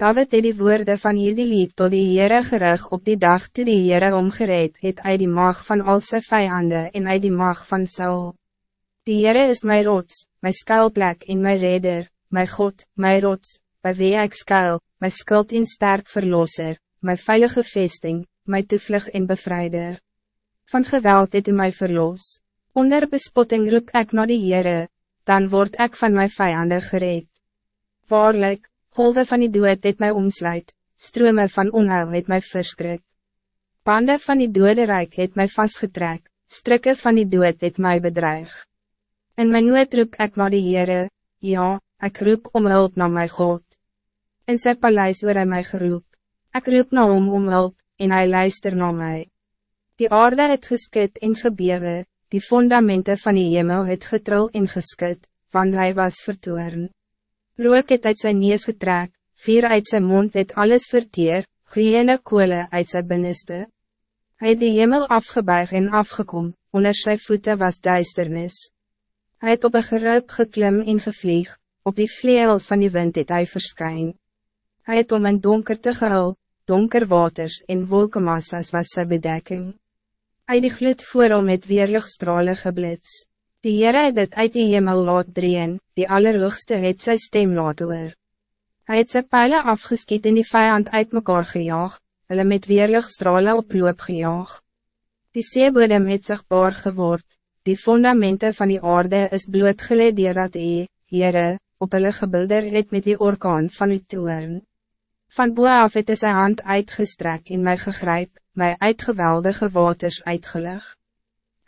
David het die woorde van hierdie lied tot die Heere gerig op die dag toe die Heere omgereed het uit die mag van al sy vijanden en uit die mag van Saul. Die Heere is mijn rots, mijn skuilplek en mijn redder, mijn God, mijn rots, bij wie ik skuil, mijn skuld en sterk verlosser, mijn veilige vesting, mijn toevlug en bevrijder. Van geweld het u mij verlos. Onder bespotting roep ik naar die Heere, dan word ik van mijn vijanden gereed. Waarlijk, Golven van die dood het mij omsluit, strome van onheil het mij verskrik. Pande van die dode rijk het mij vastgetrek, strikke van die dood het mij bedreig. In mijn nood roep ek na die Heere, ja, ik roep om hulp naar mijn God. In sy paleis oor hy my geroep, ek roep na hom om hulp, en hij luister naar mij. Die aarde het geskit en gebewe, die fundamenten van die hemel het getril en geskit, want hij was vertoorn. Rook het uit zijn neus getrek, vier uit zijn mond het alles verteer, gloeiende koele uit zijn binnenste. Hij het die hemel afgebuig en afgekom, onder zijn voeten was duisternis. Hij het op een geruip geklim en gevlieg, op die vleels van die wind het hy verskyn. Hij het om een donker te gehul, donker waters en wolkenmassas was zijn bedekking. Hij die gloed voor om met weerlichtstralen geblitst. Die Heere het het uit die hemel laat dreen, die allerhoogste het sy stem laat hoor. Hy het sy pijle afgeskiet en die vijand uit mekaar gejaag, hulle met weerlichtstrale op loop gejaag. Die seebodem het sigbaar geword, die fundamenten van die aarde is blootgeleid dier dat hy, Heere, op hulle gebilder het met die orkaan van die toern. Van boe af het hy sy hand uitgestrek en my gegryp, my uitgeweldige waters uitgelegd.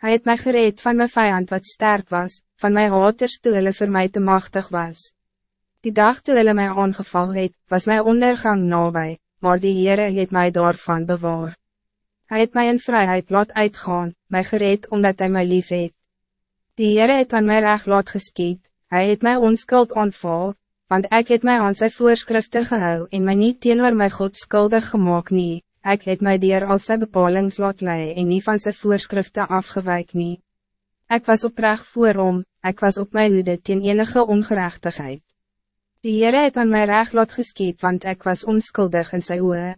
Hij het mij gereed van mijn vijand wat sterk was, van mijn haters toe hulle vir my te machtig was. Die dag toe hulle my aangeval het, was mijn ondergang nabij, maar die Heere het mij daarvan bewaar. Hij het mij in vrijheid laat uitgaan, mij gereed omdat hij mij lief het. Die Heere het aan my recht laat geskiet, hij het mij onskuld aanval, want ik het mij aan zijn voorschriften gehou en my niet teenoor my God skuldig gemaakt nie, ik het mij dier al sy bepalings laat lei en nie van sy voorschriften afgewijk nie. Ik was oprecht voor hom, ik was op my hoede teen enige ongerechtigheid. Die Heere het aan my recht laat geskiet, want ik was onskuldig in sy oe.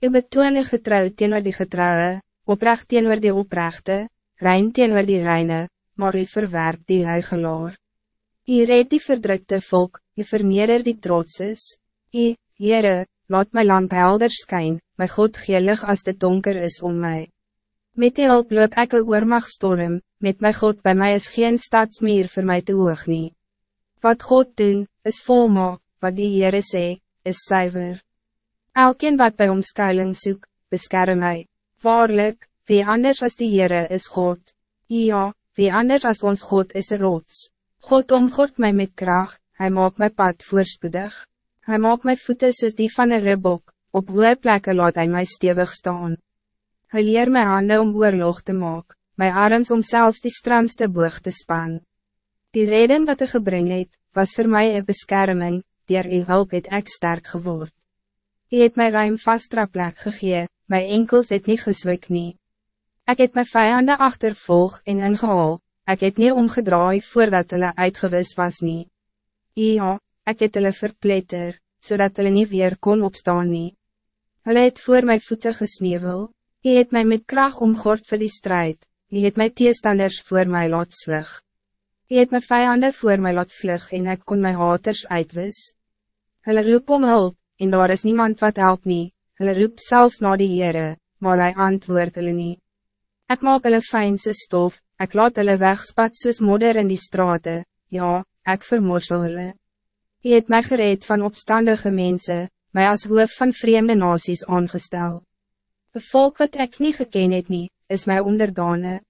Ik betoon die getrouw teenoor die getrouwe, oprecht teenoor die oprechte, rein teenoor die reine, maar u verwerp die huigelaar. U red die verdrukte volk, u verneder die trotses. U, Heere, laat my lamp helder skyn, my God gelig als het donker is om mij. Met die hulp loop ek een oormagstorm, met my God bij mij is geen stadsmeer voor mij te hoog nie. Wat God doen, is volmaak, wat die Heere sê, is zuiver. Elkeen wat bij ons skuiling soek, beskerm my. Waarlik, wie anders als die Heere is God. Ja, wie anders als ons God is een rots. God omgort mij met kracht, hij maakt mijn pad voorspoedig. Hij maakt mijn voeten soos die van een ribbok, op hoe plekken laat hij mij stevig staan. Hij leer mijn handen om oorlog te maken, mijn arms om zelfs die stramste boog te span. Die reden dat hij gebring het, was voor mij een bescherming, die er uw hulp het ek sterk geword. Hij het mij ruim vastra plek gegee, mijn enkels het niet gezwik nie. Ik het mijn vijanden achtervolg en ingehaal, ik het niet omgedraai voordat hulle uitgewis was nie. Ja, ik het hulle verpletter, zodat hulle niet weer kon opstaan nie. Hulle het voor mijn voeten gesnevel, hy het mij met kracht omgord vir die strijd, hy het my teestanders voor mij laat zwig. Hy het my vijanden voor mij laat vlug en ik kon my haters uitwis. Hulle roep om hulp, en daar is niemand wat help nie, hulle roep zelfs na die Heere, maar hy antwoord hulle nie. Ek maak hulle fijn soos stof, ek laat hulle wegspat soos modder in die straten, ja, ek vermorsel hulle. Hy het my gereed van opstandige mensen, mij als hoof van vreemde nasies aangestel. Een volk wat ik niet geken het nie, is mij onderdane.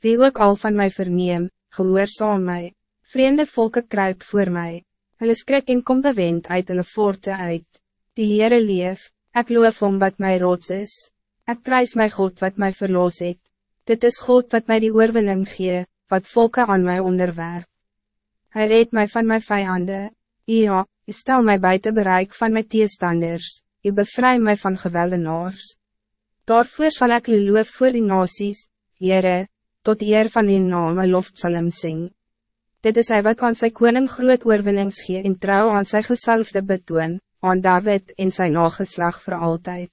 Wie ook al van mij verneem, gehoorzaam mij. Vreemde volken kruip voor mij. Hulle skrik en kom bewend uit hulle voorte uit. Die Heere leef, ik loof om wat mij rots is. Ik prijs my God wat mij verloos het. Dit is God wat mij die oorwinning gee, wat volken aan mij onderwerp. Hij reed mij van mijn vijanden. Ja, Je stel mij buiten bereik van mijn teestanders, je bevrij mij van geweldenaars. Daarvoor zal ik u loof voor die nasies, Heere, tot eer van die naam my lof sal hem sing. Dit is hy wat aan sy koning groot oorwinnings gee en trouw aan sy gesalfde betoon, aan David en zijn nageslag voor altijd.